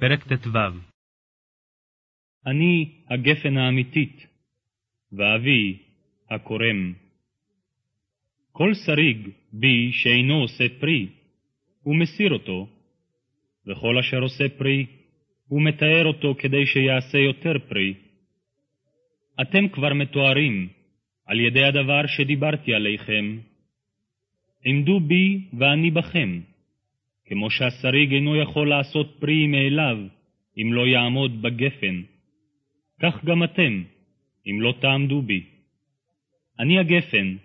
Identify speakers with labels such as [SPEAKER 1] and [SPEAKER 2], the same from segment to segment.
[SPEAKER 1] פרק ט"ו
[SPEAKER 2] אני הגפן האמיתית, ואבי הקורם. כל שריג בי שאינו עושה פרי, הוא מסיר אותו, וכל אשר עושה פרי, הוא מתאר אותו כדי שיעשה יותר פרי. אתם כבר מתוארים על ידי הדבר שדיברתי עליכם. עמדו בי ואני בכם. כמו שהשריג אינו יכול לעשות פרי מאליו, אם לא יעמוד בגפן. כך גם אתם, אם לא תעמדו בי. אני הגפן,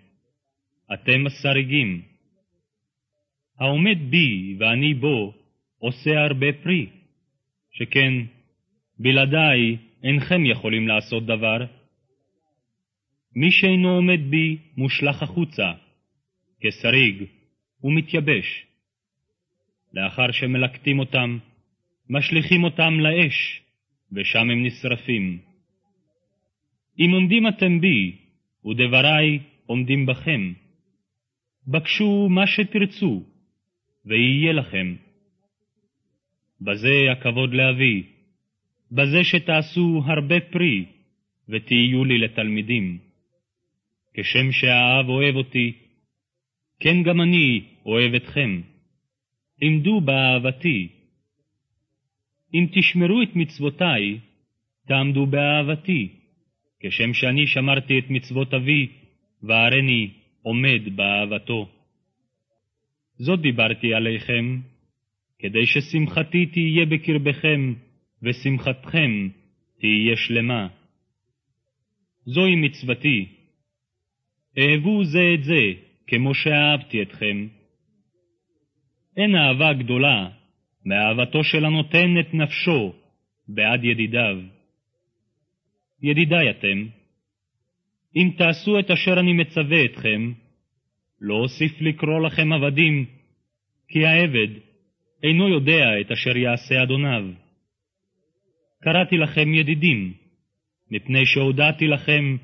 [SPEAKER 2] אתם השריגים. העומד בי ואני בו, עושה הרבה פרי, שכן בלעדיי אינכם יכולים לעשות דבר. מי שאינו עומד בי מושלך החוצה, כשריג, ומתייבש. לאחר שמלקטים אותם, משליכים אותם לאש, ושם הם נשרפים. אם עומדים אתם בי, ודברי עומדים בכם, בקשו מה שתרצו, ויהיה לכם. בזה הכבוד לאבי, בזה שתעשו הרבה פרי, ותהיו לי לתלמידים. כשם שהאב אוהב אותי, כן גם אני אוהב אתכם. עמדו באהבתי. אם תשמרו את מצוותי, תעמדו באהבתי, כשם שאני שמרתי את מצוות אבי, והריני עומד באהבתו. זאת דיברתי עליכם, כדי ששמחתי תהיה בקרבכם, ושמחתכם תהיה שלמה. זוהי מצוותי. אהבו זה את זה, כמו שאהבתי אתכם. אין אהבה גדולה מאהבתו של הנותן את נפשו בעד ידידיו. ידידיי אתם, אם תעשו את אשר אני מצווה אתכם, לא אוסיף לקרוא לכם עבדים, כי העבד אינו יודע את אשר יעשה אדוניו. קראתי לכם ידידים, מפני שהודעתי לכם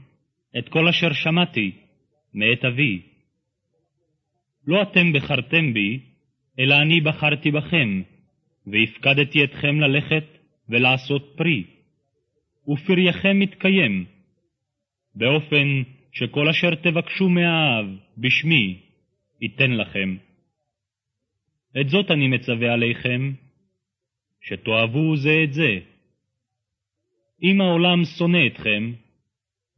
[SPEAKER 2] את כל אשר שמעתי מאת אבי. לא אתם בחרתם בי, אלא אני בחרתי בכם, והפקדתי אתכם ללכת ולעשות פרי, ופרייכם מתקיים, באופן שכל אשר תבקשו מהאב בשמי, ייתן לכם. את זאת אני מצווה עליכם, שתאהבו זה את זה. אם העולם שונא אתכם,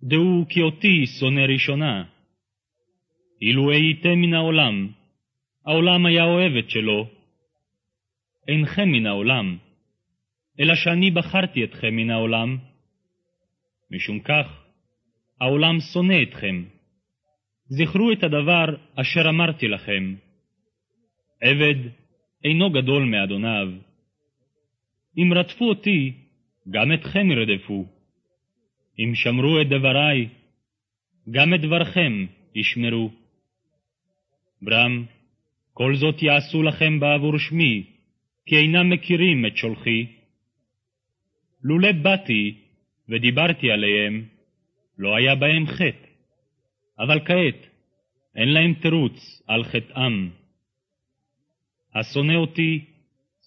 [SPEAKER 2] דעו כי אותי שונא ראשונה. אילו הייתם מן העולם, העולם היה אוהב את שלו. אינכם מן העולם, אלא שאני בחרתי אתכם מן העולם. משום כך, העולם שונא אתכם. זכרו את הדבר אשר אמרתי לכם. עבד אינו גדול מאדוניו. אם רדפו אותי, גם אתכם ירדפו. אם שמרו את דברי, גם את דברכם ישמרו. ברם, כל זאת יעשו לכם בעבור שמי, כי אינם מכירים את שולחי. לולא באתי ודיברתי עליהם, לא היה בהם חטא, אבל כעת אין להם תירוץ על חטאם. השונא אותי,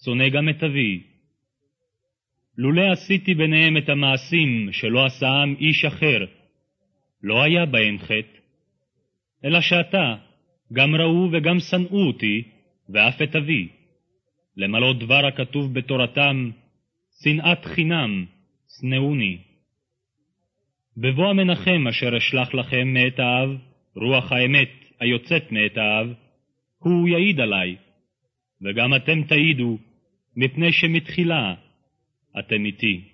[SPEAKER 2] שונא גם את אבי. לולא עשיתי ביניהם את המעשים שלא עשאם איש אחר, לא היה בהם חטא, אלא שאתה, גם ראו וגם שנאו אותי, ואף את אבי. למלא דבר הכתוב בתורתם, שנאת חינם, שנאוני. בבוא המנחם אשר אשלח לכם מאת האב, רוח האמת היוצאת מאת האב, הוא יעיד עלי, וגם אתם תעידו, מפני שמתחילה אתם איתי.